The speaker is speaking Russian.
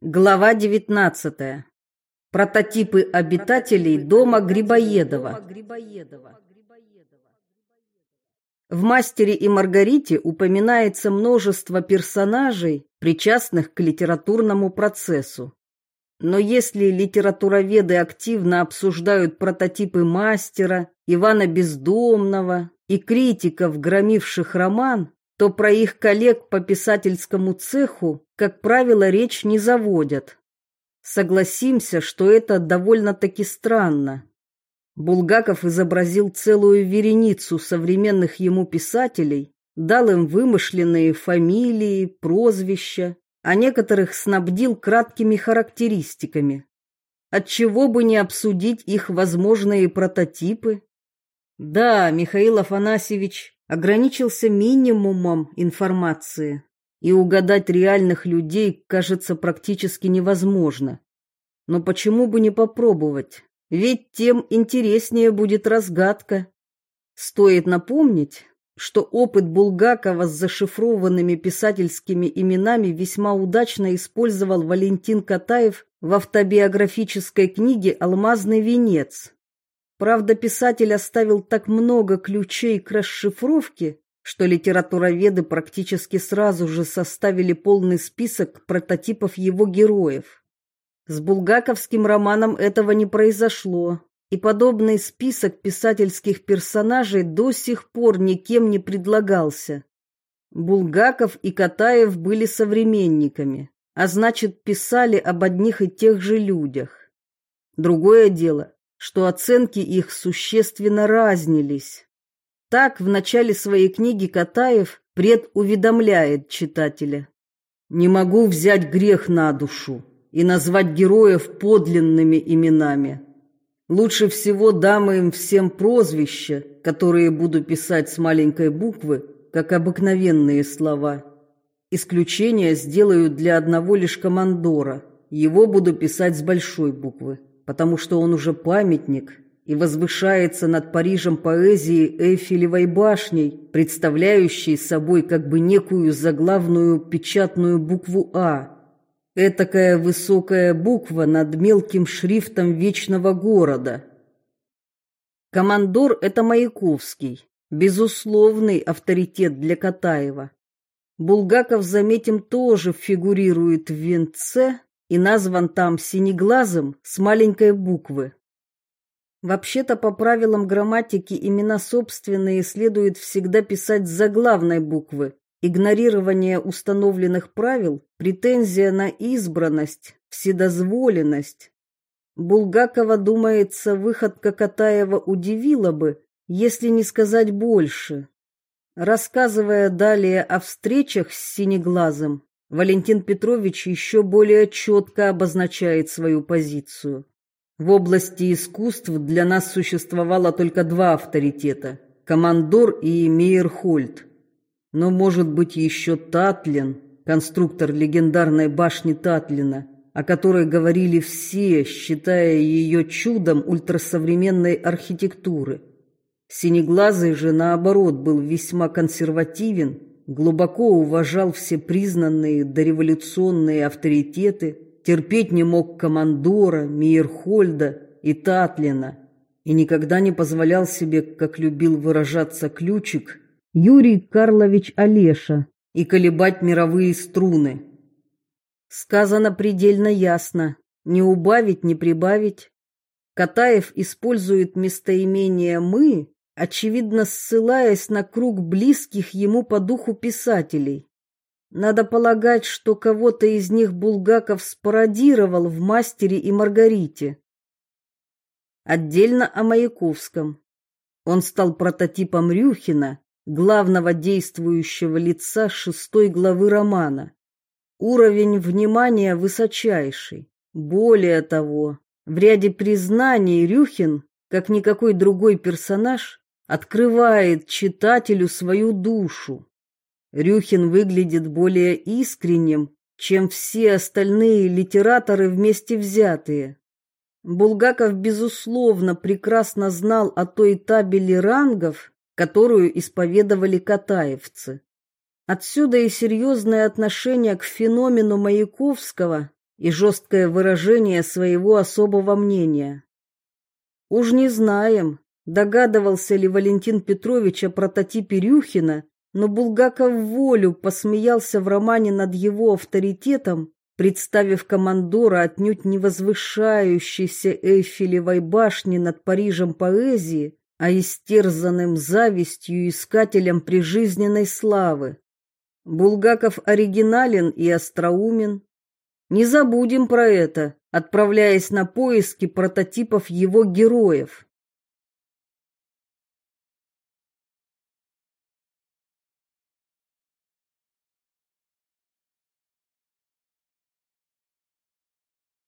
Глава 19. Прототипы обитателей дома Грибоедова. В «Мастере и Маргарите» упоминается множество персонажей, причастных к литературному процессу. Но если литературоведы активно обсуждают прототипы мастера, Ивана Бездомного и критиков, громивших роман, то про их коллег по писательскому цеху, как правило, речь не заводят. Согласимся, что это довольно-таки странно. Булгаков изобразил целую вереницу современных ему писателей, дал им вымышленные фамилии, прозвища, а некоторых снабдил краткими характеристиками. Отчего бы не обсудить их возможные прототипы? Да, Михаил Афанасьевич ограничился минимумом информации, и угадать реальных людей кажется практически невозможно. Но почему бы не попробовать? Ведь тем интереснее будет разгадка. Стоит напомнить, что опыт Булгакова с зашифрованными писательскими именами весьма удачно использовал Валентин Катаев в автобиографической книге «Алмазный венец». Правда, писатель оставил так много ключей к расшифровке, что литературоведы практически сразу же составили полный список прототипов его героев. С булгаковским романом этого не произошло, и подобный список писательских персонажей до сих пор никем не предлагался. Булгаков и Катаев были современниками, а значит, писали об одних и тех же людях. Другое дело, что оценки их существенно разнились. Так в начале своей книги Катаев предуведомляет читателя. «Не могу взять грех на душу и назвать героев подлинными именами. Лучше всего дам им всем прозвища, которые буду писать с маленькой буквы, как обыкновенные слова. Исключение сделаю для одного лишь командора. Его буду писать с большой буквы потому что он уже памятник и возвышается над Парижем поэзии Эйфелевой башней, представляющей собой как бы некую заглавную печатную букву «А». Этакая высокая буква над мелким шрифтом вечного города. Командор – это Маяковский, безусловный авторитет для Катаева. Булгаков, заметим, тоже фигурирует в венце, и назван там синеглазым с маленькой буквы. Вообще-то по правилам грамматики имена собственные следует всегда писать с заглавной буквы. Игнорирование установленных правил, претензия на избранность, вседозволенность. Булгакова, думается, выходка Катаева удивила бы, если не сказать больше. Рассказывая далее о встречах с Синеглазым, Валентин Петрович еще более четко обозначает свою позицию. В области искусств для нас существовало только два авторитета – Командор и Мейерхольд. Но может быть еще Татлин, конструктор легендарной башни Татлина, о которой говорили все, считая ее чудом ультрасовременной архитектуры. Синеглазый же, наоборот, был весьма консервативен глубоко уважал все признанные дореволюционные авторитеты, терпеть не мог командора, Мейерхольда и Татлина и никогда не позволял себе, как любил выражаться ключик, Юрий Карлович Олеша и колебать мировые струны. Сказано предельно ясно, не убавить, не прибавить. Катаев использует местоимение «мы» очевидно ссылаясь на круг близких ему по духу писателей. Надо полагать, что кого-то из них Булгаков спародировал в «Мастере и Маргарите». Отдельно о Маяковском. Он стал прототипом Рюхина, главного действующего лица шестой главы романа. Уровень внимания высочайший. Более того, в ряде признаний Рюхин, как никакой другой персонаж, открывает читателю свою душу. Рюхин выглядит более искренним, чем все остальные литераторы вместе взятые. Булгаков, безусловно, прекрасно знал о той табели рангов, которую исповедовали катаевцы. Отсюда и серьезное отношение к феномену Маяковского, и жесткое выражение своего особого мнения. Уж не знаем, догадывался ли Валентин Петрович о прототипе Рюхина, но Булгаков волю посмеялся в романе над его авторитетом, представив командора отнюдь не возвышающейся Эйфелевой башни над Парижем поэзии, а истерзанным завистью искателем прижизненной славы. Булгаков оригинален и остроумен. Не забудем про это, отправляясь на поиски прототипов его героев.